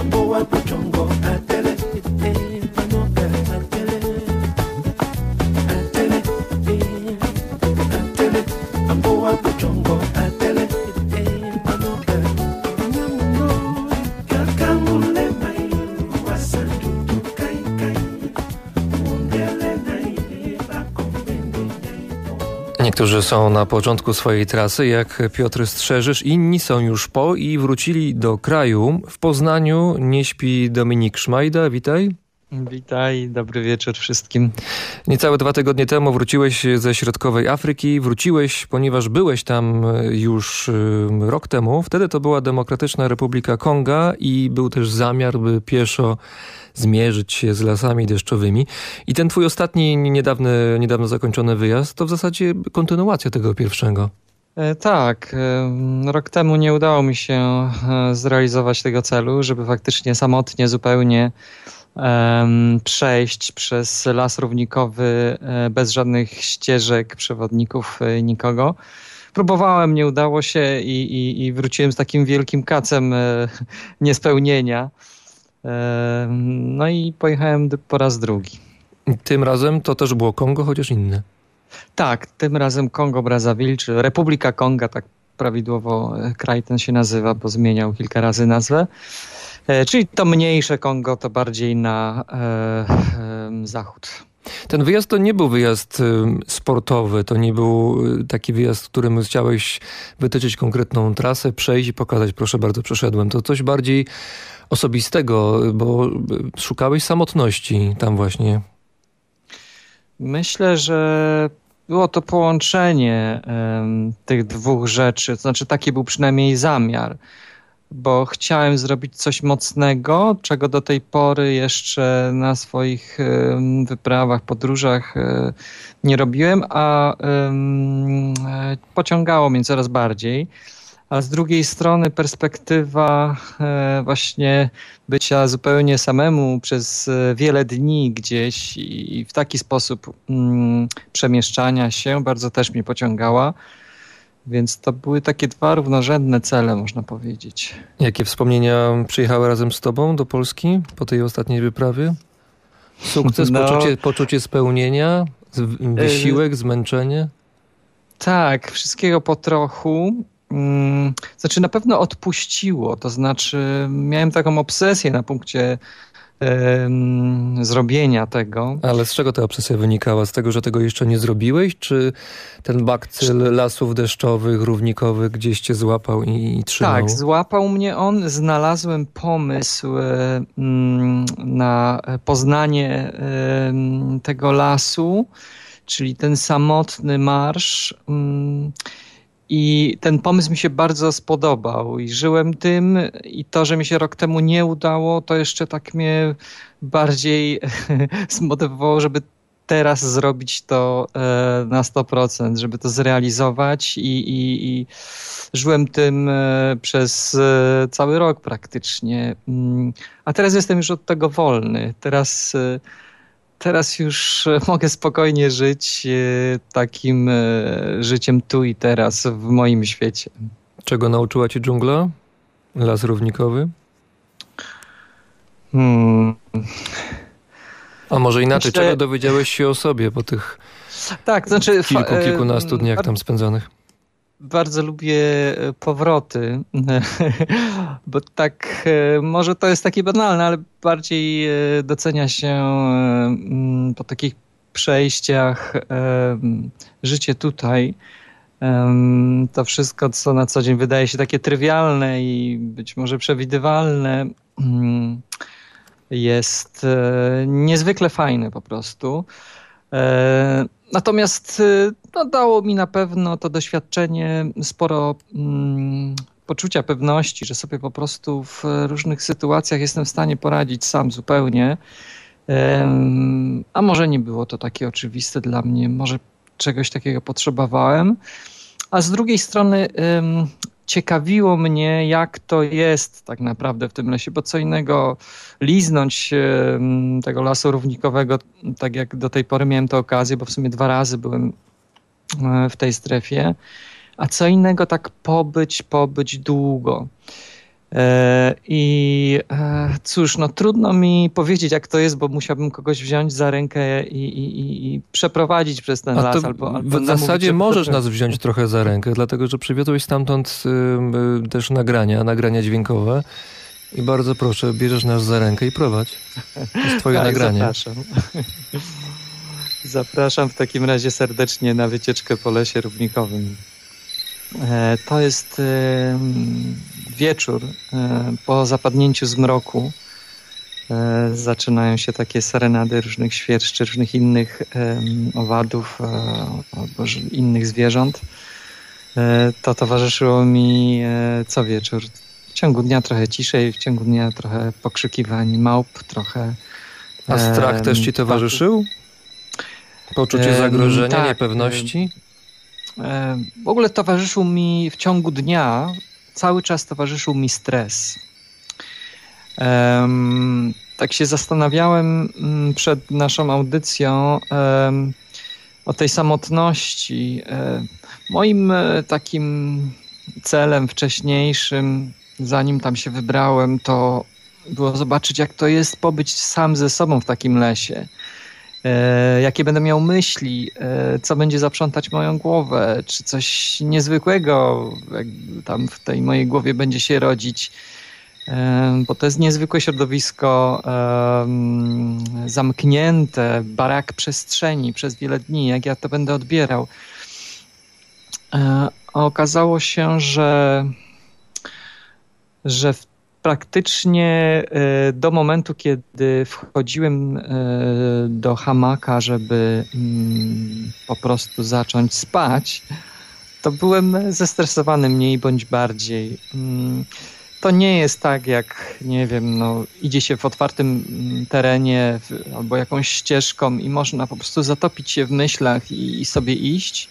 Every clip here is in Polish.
Amboa pochongo atele, ite panoka atele. Niektórzy są na początku swojej trasy, jak Piotr Strzeżysz, inni są już po i wrócili do kraju. W Poznaniu nie śpi Dominik Szmajda. Witaj. Witaj, dobry wieczór wszystkim. Niecałe dwa tygodnie temu wróciłeś ze środkowej Afryki. Wróciłeś, ponieważ byłeś tam już rok temu. Wtedy to była Demokratyczna Republika Konga i był też zamiar, by pieszo zmierzyć się z lasami deszczowymi. I ten twój ostatni, niedawny, niedawno zakończony wyjazd to w zasadzie kontynuacja tego pierwszego. E, tak, e, rok temu nie udało mi się e, zrealizować tego celu, żeby faktycznie samotnie zupełnie przejść przez las równikowy bez żadnych ścieżek, przewodników, nikogo. Próbowałem, nie udało się i, i, i wróciłem z takim wielkim kacem niespełnienia. No i pojechałem po raz drugi. Tym razem to też było Kongo, chociaż inne. Tak, tym razem Kongo Brazzaville, czy Republika Konga, tak prawidłowo e, kraj ten się nazywa, bo zmieniał kilka razy nazwę. E, czyli to mniejsze Kongo, to bardziej na e, e, zachód. Ten wyjazd to nie był wyjazd sportowy, to nie był taki wyjazd, w którym chciałeś wytyczyć konkretną trasę, przejść i pokazać, proszę bardzo, przeszedłem. To coś bardziej osobistego, bo szukałeś samotności tam właśnie. Myślę, że było to połączenie um, tych dwóch rzeczy. To znaczy, taki był przynajmniej zamiar, bo chciałem zrobić coś mocnego, czego do tej pory jeszcze na swoich wyprawach, podróżach um, nie robiłem, a pociągało mnie coraz bardziej a z drugiej strony perspektywa e, właśnie bycia zupełnie samemu przez e, wiele dni gdzieś i w taki sposób mm, przemieszczania się bardzo też mnie pociągała. Więc to były takie dwa równorzędne cele, można powiedzieć. Jakie wspomnienia przyjechały razem z tobą do Polski po tej ostatniej wyprawie? Sukces, no, poczucie, poczucie spełnienia, wysiłek, zmęczenie? Tak, wszystkiego po trochu. Mm, znaczy na pewno odpuściło, to znaczy miałem taką obsesję na punkcie zrobienia tego. Ale z czego ta obsesja wynikała? Z tego, że tego jeszcze nie zrobiłeś? Czy ten bakcyl lasów deszczowych, równikowych gdzieś cię złapał i, i trzymał? Tak, złapał mnie on. Znalazłem pomysł e, mm, na poznanie tego lasu, czyli ten samotny marsz. I ten pomysł mi się bardzo spodobał i żyłem tym i to, że mi się rok temu nie udało, to jeszcze tak mnie bardziej zmotywowało, żeby teraz zrobić to e, na 100%, żeby to zrealizować i, i, i żyłem tym e, przez e, cały rok praktycznie. Mm, a teraz jestem już od tego wolny. Teraz teraz już e, mogę spokojnie żyć e, takim e, życiem tu i teraz w moim świecie. Czego nauczyła ci dżungla? Las równikowy? Hmm. A może inaczej, czego dowiedziałeś się o sobie po tych tak, znaczy, kilku, kilkunastu dniach tam spędzonych? Bardzo lubię e, powroty, bo tak, e, może to jest takie banalne, ale bardziej e, docenia się mm, po takich przejściach życie tutaj. To wszystko, co na co dzień wydaje się takie trywialne i być może przewidywalne, mm, jest niezwykle fajne po prostu. Natomiast y, no, dało mi na pewno to doświadczenie sporo mm, poczucia pewności, że sobie po prostu w różnych sytuacjach jestem w stanie poradzić sam zupełnie. A może nie było to takie oczywiste dla mnie, może czegoś takiego potrzebowałem. A z drugiej strony ciekawiło mnie, jak to jest tak naprawdę w tym lesie, bo co innego liznąć tego lasu równikowego, tak jak do tej pory miałem tę okazję, bo w sumie dwa razy byłem e, w tej strefie, a co innego tak pobyć, pobyć długo. E, I cóż, no trudno mi powiedzieć, jak to jest, bo musiałbym kogoś wziąć za rękę i, i, i przeprowadzić przez ten A las. To albo, albo w zasadzie możesz nas wziąć trochę za rękę, dlatego że przywiozłeś stamtąd y, y, też nagrania, nagrania dźwiękowe. I bardzo proszę, bierzesz nas za rękę i prowadź. To jest twoje tak, nagranie. Zapraszam. zapraszam w takim razie serdecznie na wycieczkę po lesie równikowym. E, to jest e, wieczór e, po zapadnięciu zmroku. Zaczynają się takie serenady różnych świerszczy, różnych innych owadów albo innych zwierząt. To towarzyszyło mi co wieczór. W ciągu dnia trochę ciszej, w ciągu dnia trochę pokrzykiwań małp, trochę. A strach też ci towarzyszył? Poczucie zagrożenia, tak, niepewności? W ogóle towarzyszył mi w ciągu dnia, cały czas towarzyszył mi stres. Tak się zastanawiałem mm, przed naszą audycją o tej samotności. Moim e, takim celem wcześniejszym, zanim tam się wybrałem, to było zobaczyć, jak to jest pobyć sam ze sobą w takim lesie. E, jakie będę miał myśli, e, co będzie zaprzątać moją głowę, czy coś niezwykłego tam w tej mojej głowie będzie się rodzić. E, bo to jest niezwykłe środowisko zamknięte, barak przestrzeni przez wiele dni. Jak ja to będę odbierał? okazało się, że, że w praktycznie e, do momentu, kiedy wchodziłem e, do hamaka, żeby mm, po prostu zacząć spać, to byłem zestresowany mniej bądź bardziej. Mm, to nie jest tak, jak nie wiem, no, idzie się w otwartym mm, terenie albo jakąś ścieżką i można po prostu zatopić się w myślach i, i sobie iść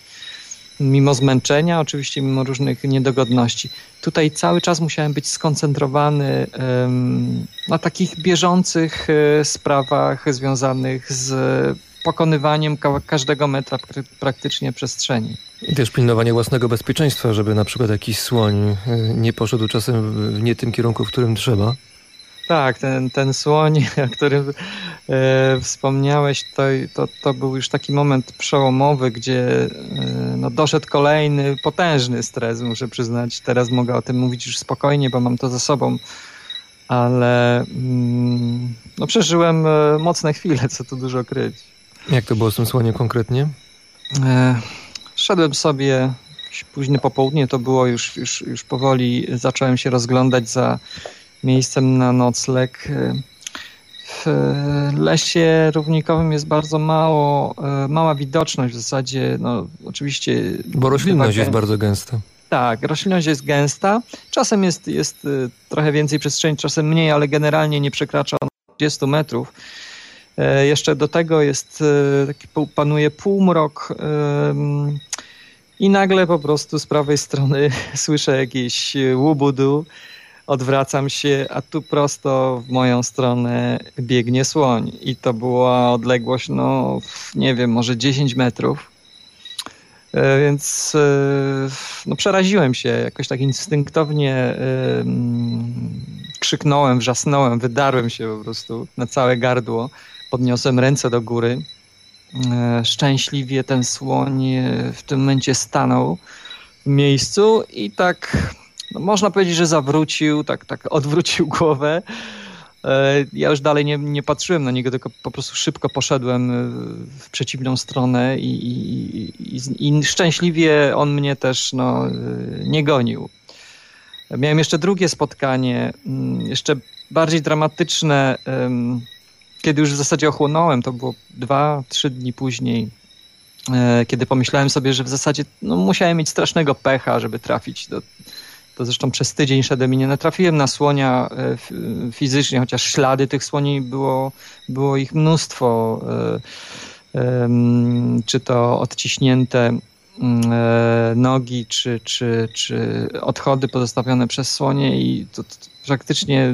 mimo zmęczenia, oczywiście mimo różnych niedogodności. Tutaj cały czas musiałem być skoncentrowany na takich bieżących e, sprawach związanych z pokonywaniem każdego metra praktycznie przestrzeni. I też pilnowanie własnego bezpieczeństwa, żeby na przykład jakiś słoń e, nie poszedł czasem nie tym kierunku, w którym trzeba. Tak, ten, ten słoń, o którym e, wspomniałeś, to, to, to był już taki moment przełomowy, gdzie e, no, doszedł kolejny potężny stres, muszę przyznać. Teraz mogę o tym mówić już spokojnie, bo mam to za sobą, ale mm, no, przeżyłem e, mocne chwile, co tu dużo kryć. Jak to było z tym słoniem konkretnie? E, szedłem sobie późne popołudnie, to było już, już, już powoli, zacząłem się rozglądać za miejscem na nocleg. W lesie równikowym jest bardzo mało, e, mała widoczność w zasadzie, no oczywiście... Bo roślinność jest bardzo gęsta. Tak, roślinność jest gęsta. Czasem jest, jest e, trochę więcej przestrzeni, czasem mniej, ale generalnie nie przekracza 30 metrów. E, jeszcze do tego jest, taki panuje półmrok i nagle po prostu z prawej strony słyszę jakieś łubudu odwracam się, a tu prosto w moją stronę biegnie słoń. I to była odległość, no nie wiem, może 10 metrów. E, więc e, no, przeraziłem się, jakoś tak instynktownie krzyknąłem, wrzasnąłem, wydarłem się po prostu na całe gardło. Podniosłem ręce do góry. E, szczęśliwie ten słoń w tym momencie stanął w miejscu i tak no można powiedzieć, że zawrócił, tak, tak odwrócił głowę. E, ja już dalej nie, nie patrzyłem na niego, tylko po prostu szybko poszedłem e, w przeciwną stronę i, i, i, i szczęśliwie on mnie też no, e, nie gonił. Miałem jeszcze drugie spotkanie, mm, jeszcze bardziej dramatyczne, kiedy już w zasadzie ochłonąłem, to było dwa, trzy dni później, kiedy pomyślałem sobie, że w zasadzie no, musiałem mieć strasznego pecha, żeby trafić do, to zresztą przez tydzień szedłem i nie natrafiłem na słonia e, fizycznie, chociaż ślady tych słoni było, było ich mnóstwo. E, czy to odciśnięte mm, e, nogi, czy, czy, czy odchody pozostawione przez słonie i to, to praktycznie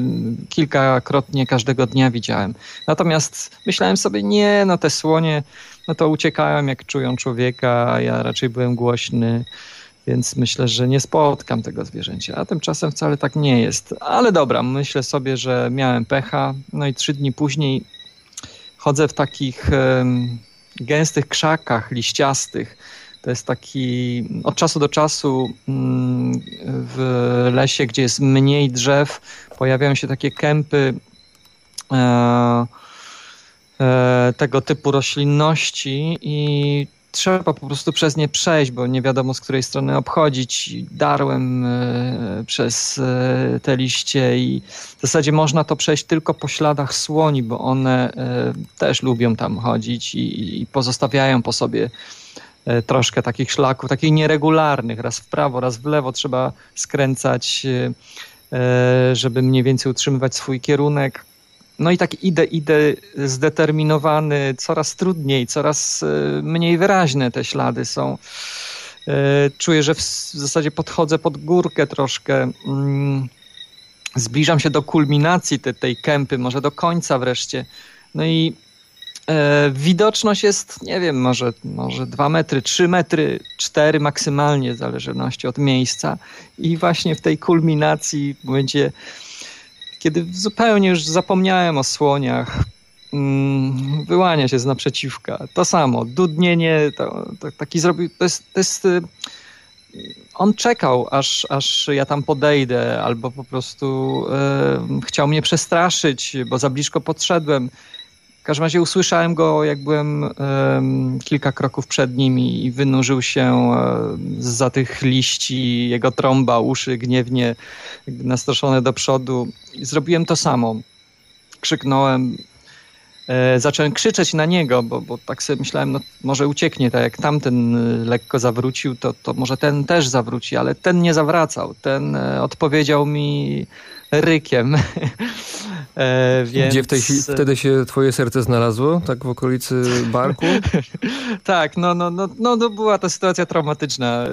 kilkakrotnie każdego dnia widziałem. Natomiast myślałem sobie, nie, no te słonie, no to uciekałem jak czują człowieka, ja raczej byłem głośny Więc myślę, że nie spotkam tego zwierzęcia, a tymczasem wcale tak nie jest. Ale dobra, myślę sobie, że miałem pecha. No i trzy dni później chodzę w takich gęstych krzakach liściastych. To jest taki od czasu do czasu um, w lesie, gdzie jest mniej drzew, pojawiają się takie kępy. E, e, tego typu roślinności i trzeba po prostu przez nie przejść, bo nie wiadomo z której strony obchodzić. Darłem e, przez e, te liście i w zasadzie można to przejść tylko po śladach słoni, bo one e, też lubią tam chodzić i, pozostawiają po sobie troszkę takich szlaków, takich nieregularnych, raz w prawo, raz w lewo trzeba skręcać, żeby mniej więcej utrzymywać swój kierunek. No i tak idę, idę zdeterminowany, coraz trudniej, coraz e, mniej wyraźne te ślady są. E, czuję, że w zasadzie podchodzę pod górkę troszkę. Mm, zbliżam się do kulminacji te, tej kępy, może do końca wreszcie. No i e, widoczność jest, nie wiem, może, może 2 metry, 3 metry, 4 maksymalnie, w zależności od miejsca. I właśnie w tej kulminacji, w momencie kiedy zupełnie już zapomniałem o słoniach, mm, wyłania się z naprzeciwka. To samo, dudnienie, to, to taki zrobił, to jest, to jest y, on czekał, aż, aż ja tam podejdę, albo po prostu e, chciał mnie przestraszyć, bo za blisko podszedłem. W każdym razie usłyszałem go, jak byłem kilka kroków przed nim i wynurzył się um, za tych liści, jego trąba, uszy gniewnie nastroszone do przodu. I zrobiłem to samo. Krzyknąłem, e, zacząłem krzyczeć na niego, bo, bo tak sobie myślałem, no może ucieknie, tak jak tamten e, lekko zawrócił, to, to może ten też zawróci, ale ten nie zawracał. Ten e, odpowiedział mi rykiem. E, więc... Gdzie w tej wtedy się twoje serce znalazło? Tak w okolicy barku? tak, no, no, no, no, no była to sytuacja traumatyczna. E,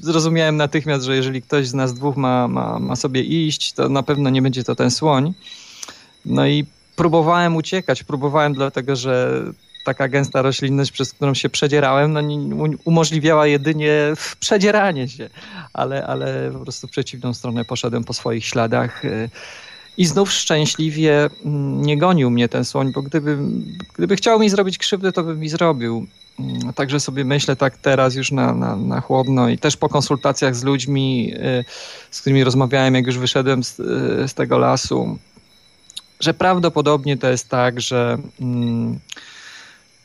zrozumiałem natychmiast, że jeżeli ktoś z nas dwóch ma, ma, ma sobie iść, to na pewno nie będzie to ten słoń. No i próbowałem uciekać, próbowałem dlatego, że taka gęsta roślinność, przez którą się przedzierałem, no, umożliwiała jedynie przedzieranie się, ale, ale po prostu w przeciwną stronę poszedłem po swoich śladach. E, I znów szczęśliwie mm, nie gonił mnie ten słoń, bo gdyby, gdyby chciał mi zrobić krzywdę, to by mi zrobił. Mm, także sobie myślę tak teraz już na, na, na chłodno i też po konsultacjach z ludźmi, e, z którymi rozmawiałem, jak już wyszedłem z, z tego lasu, że prawdopodobnie to jest tak, że. Mm,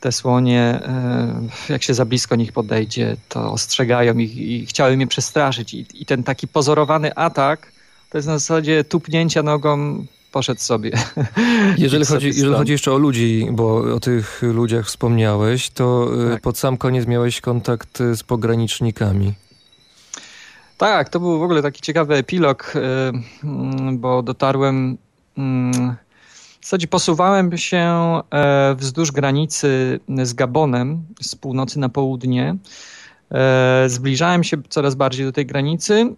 te słonie, e, jak się za blisko nich podejdzie, to ostrzegają ich i chciały mnie przestraszyć. I, I, ten taki pozorowany atak to jest na zasadzie tupnięcia nogą poszedł sobie. Jeżeli chodzi, jeżeli chodzi jeszcze o ludzi, bo o tych ludziach wspomniałeś, to e, tak. pod sam koniec miałeś kontakt z pogranicznikami. Tak, to był w ogóle taki ciekawy epilog, e, bo dotarłem mm, w zasadzie posuwałem się e, wzdłuż granicy z Gabonem z północy na południe. E, zbliżałem się coraz bardziej do tej granicy,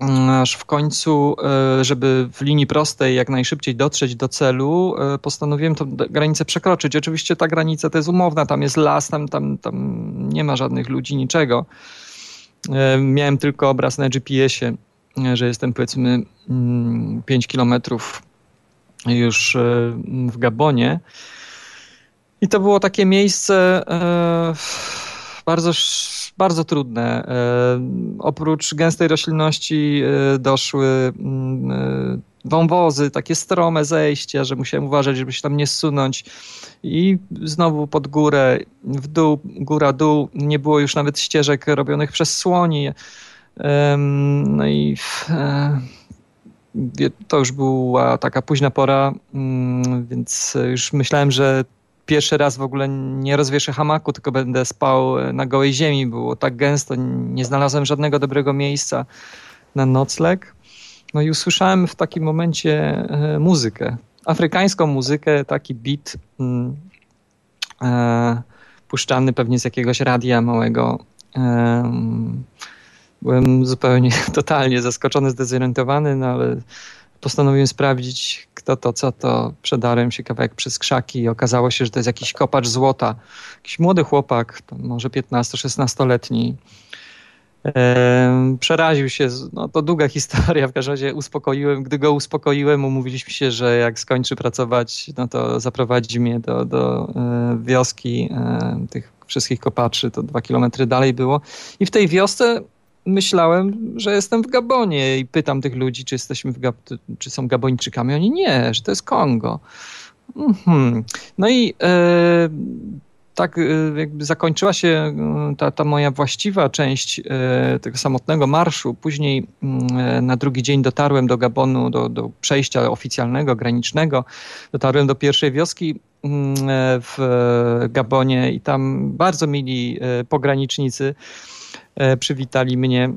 mm, aż w końcu, e, żeby w linii prostej jak najszybciej dotrzeć do celu, postanowiłem tę granicę przekroczyć. Oczywiście ta granica to jest umowna, tam jest las, tam, tam, tam nie ma żadnych ludzi, niczego. Miałem tylko obraz na GPS-ie, że jestem powiedzmy 5 mm, kilometrów już e, w Gabonie. I to było takie miejsce e, bardzo, bardzo trudne. E, oprócz gęstej roślinności doszły mm, wąwozy, takie strome zejścia, że musiałem uważać, żeby się tam nie zsunąć. I znowu pod górę, w dół, góra, dół. Nie było już nawet ścieżek robionych przez słoni. No i to już była taka późna pora, mm, więc już myślałem, że pierwszy raz w ogóle nie rozwieszę hamaku, tylko będę spał na gołej ziemi. Było tak gęsto, nie znalazłem żadnego dobrego miejsca na nocleg. No i usłyszałem w takim momencie e, muzykę, afrykańską muzykę, taki beat mm, e, puszczany pewnie z jakiegoś radia małego. Byłem zupełnie, totalnie zaskoczony, zdezorientowany, no ale postanowiłem sprawdzić, kto to, co to. Przedarłem się kawałek przez krzaki i okazało się, że to jest jakiś kopacz złota. Jakiś młody chłopak, może 15-16-letni. Przeraził się, no to długa historia, w każdym razie uspokoiłem, gdy go uspokoiłem, umówiliśmy się, że jak skończy pracować, no to zaprowadzi mnie do, do e, wioski e, tych wszystkich kopaczy, to dwa kilometry dalej było. I w tej wiosce myślałem, że jestem w Gabonie i pytam tych ludzi, czy jesteśmy w Gab- czy są Gabończykami. Oni nie, że to jest Kongo. Mhm. No i e, tak y, jakby zakończyła się y, ta, ta moja właściwa część y, tego samotnego marszu. Później mm, na drugi dzień dotarłem do Gabonu, do, do przejścia oficjalnego, granicznego. Dotarłem do pierwszej wioski mm, w Gabonie i tam bardzo mili pogranicznicy przywitali mnie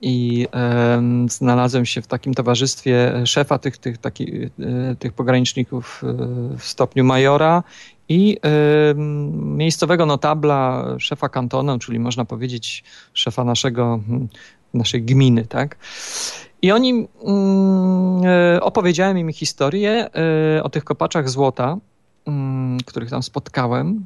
i e, znalazłem się w takim towarzystwie szefa tych, tych, taki, e, tych pograniczników w stopniu majora i y, miejscowego notabla, szefa kantonu, czyli można powiedzieć szefa naszego, hmm, naszej gminy, tak? I oni y, opowiedziałem im historię o tych kopaczach złota, mm, których tam spotkałem.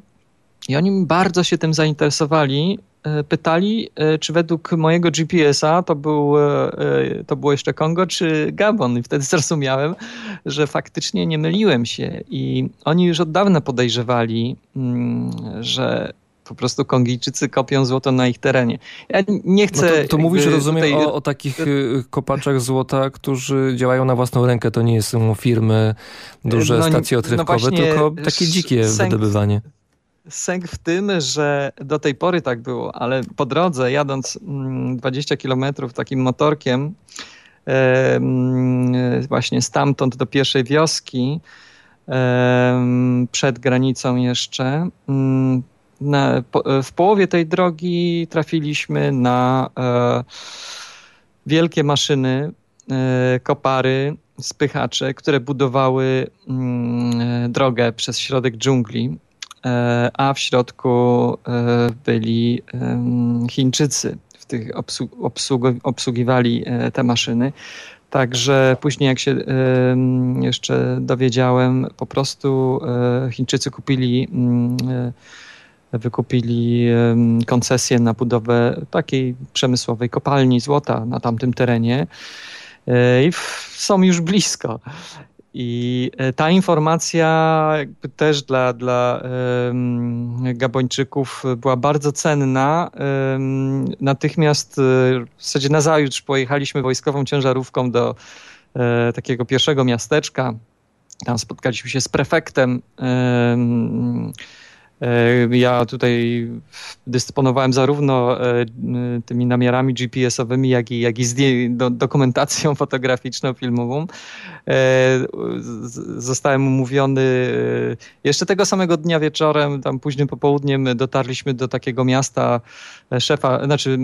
I oni bardzo się tym zainteresowali E, pytali, e, czy według mojego GPS-a to, był, e, to było jeszcze Kongo, czy Gabon. I wtedy zrozumiałem, że faktycznie nie myliłem się. I oni już od dawna podejrzewali, mm, że po prostu Kongijczycy kopią złoto na ich terenie. Ja nie chcę... No to, to mówisz, rozumiem, tutaj... o, o, takich kopaczach złota, którzy działają na własną rękę. To nie są firmy, duże no, stacje no odkrywkowe, no tylko takie dzikie wydobywanie sęk w tym, że do tej pory tak było, ale po drodze jadąc 20 mm, kilometrów takim motorkiem właśnie stamtąd do pierwszej wioski przed granicą jeszcze mm, na, w połowie tej drogi trafiliśmy na e, wielkie maszyny, e, kopary, spychacze, które budowały mm, drogę przez środek dżungli. E, a w środku e, byli Chińczycy, w tych obsług, obsługiwali e, te maszyny. Także później, jak się jeszcze dowiedziałem, po prostu Chińczycy kupili, mm, wykupili koncesję na budowę takiej przemysłowej kopalni złota na tamtym terenie i są już blisko. I e, ta informacja też dla, dla Gabończyków była bardzo cenna. Natychmiast, e, w zasadzie na zajutrz pojechaliśmy wojskową ciężarówką do e, takiego pierwszego miasteczka. Tam spotkaliśmy się z prefektem ja tutaj dysponowałem zarówno e, tymi namiarami GPS-owymi, jak i, jak i do, dokumentacją fotograficzną, filmową. E, zostałem umówiony jeszcze tego samego dnia wieczorem, tam późnym popołudniem dotarliśmy do takiego miasta szefa, znaczy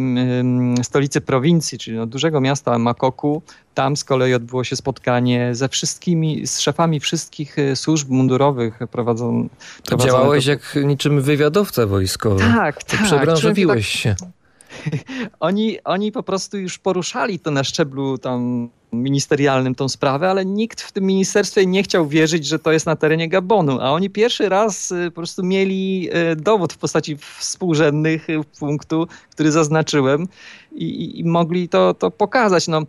stolicy prowincji, czyli no dużego miasta Makoku. Tam z kolei odbyło się spotkanie ze wszystkimi, z szefami wszystkich służb mundurowych prowadzonych. Działałeś jak niczym wywiadowca wojskowy. Tak, tak. Przebranżowiłeś tak... się. Oni, oni po prostu już poruszali to na szczeblu tam ministerialnym tą sprawę, ale nikt w tym ministerstwie nie chciał wierzyć, że to jest na terenie Gabonu, a oni pierwszy raz y, po prostu mieli y, dowód w postaci współrzędnych y, punktu, który zaznaczyłem i, i mogli to, to pokazać. No,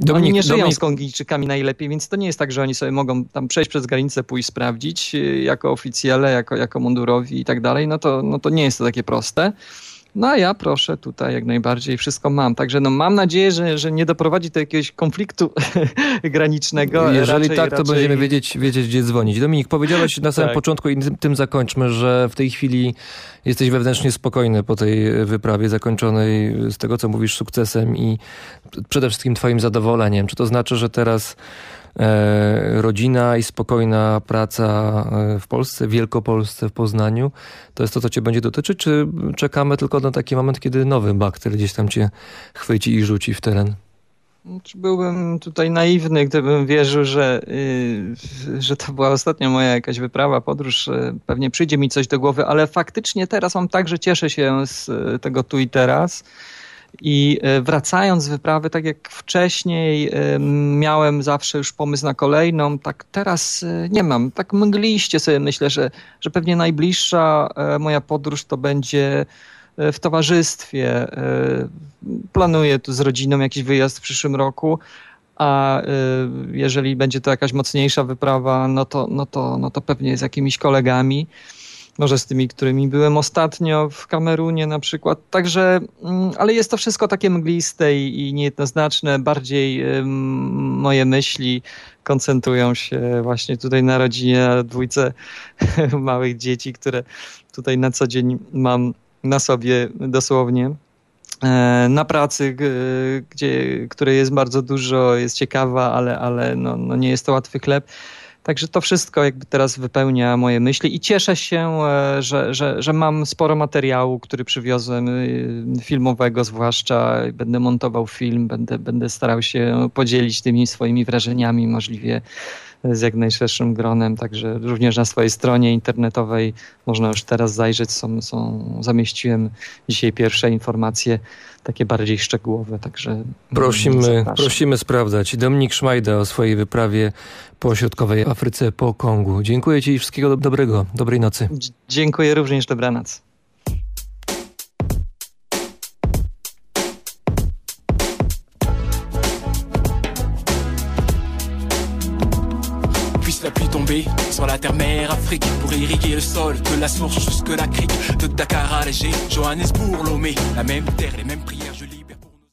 Dominik, oni nie żyją Dominik. z Kongijczykami najlepiej, więc to nie jest tak, że oni sobie mogą tam przejść przez granicę, pójść sprawdzić jako oficjele, jako, jako mundurowi i tak dalej. No to, no to nie jest to takie proste. No a ja proszę tutaj jak najbardziej wszystko mam. Także no mam nadzieję, że, że nie doprowadzi do jakiegoś konfliktu granicznego. Jeżeli raczej, tak, to raczej... będziemy wiedzieć, wiedzieć, gdzie dzwonić. Dominik, powiedziałeś na samym tak. początku i tym, tym zakończmy, że w tej chwili jesteś wewnętrznie spokojny po tej wyprawie zakończonej z tego, co mówisz, sukcesem i przede wszystkim twoim zadowoleniem. Czy to znaczy, że teraz rodzina i spokojna praca e, w Polsce, w Wielkopolsce, w Poznaniu, to jest to, co cię będzie dotyczyć, czy czekamy tylko na taki moment, kiedy nowy bakter gdzieś tam cię chwyci i rzuci w teren? Byłbym tutaj naiwny, gdybym wierzył, że, yy, że to była ostatnia moja jakaś wyprawa, podróż. Pewnie przyjdzie mi coś do głowy, ale faktycznie teraz mam tak, że cieszę się z tego tu i teraz. I e, wracając z wyprawy, tak jak wcześniej e, miałem zawsze już pomysł na kolejną, tak teraz e, nie mam. Tak mgliście sobie myślę, że, że pewnie najbliższa moja podróż to będzie w towarzystwie. Planuję tu z rodziną jakiś wyjazd w przyszłym roku, a jeżeli będzie to jakaś mocniejsza wyprawa, no to, no to, no to pewnie z jakimiś kolegami może z tymi, którymi byłem ostatnio w Kamerunie na przykład. Także, mm, ale jest to wszystko takie mgliste i, niejednoznaczne. Bardziej moje myśli koncentrują się właśnie tutaj na rodzinie, na dwójce małych dzieci, które tutaj na co dzień mam na sobie dosłownie. E, na pracy, gdzie, której jest bardzo dużo, jest ciekawa, ale, ale no, no nie jest to łatwy chleb. Także to wszystko jakby teraz wypełnia moje myśli i cieszę się, e, że, że, że mam sporo materiału, który przywiozłem, e, filmowego zwłaszcza. Będę montował film, będę, będę starał się podzielić tymi swoimi wrażeniami możliwie z jak najszerszym gronem, także również na swojej stronie internetowej można już teraz zajrzeć, są, są, zamieściłem dzisiaj pierwsze informacje takie bardziej szczegółowe, także prosimy, prosimy sprawdzać. Dominik Szmajda o swojej wyprawie po środkowej Afryce, po Kongu. Dziękuję Ci i wszystkiego dobrego, dobrej nocy. Dziękuję również, dobranoc. Pour irriguer le sol de la source jusque la crique de Dakar à Alger, Johannesburg, Lomé, la même terre, les mêmes prières.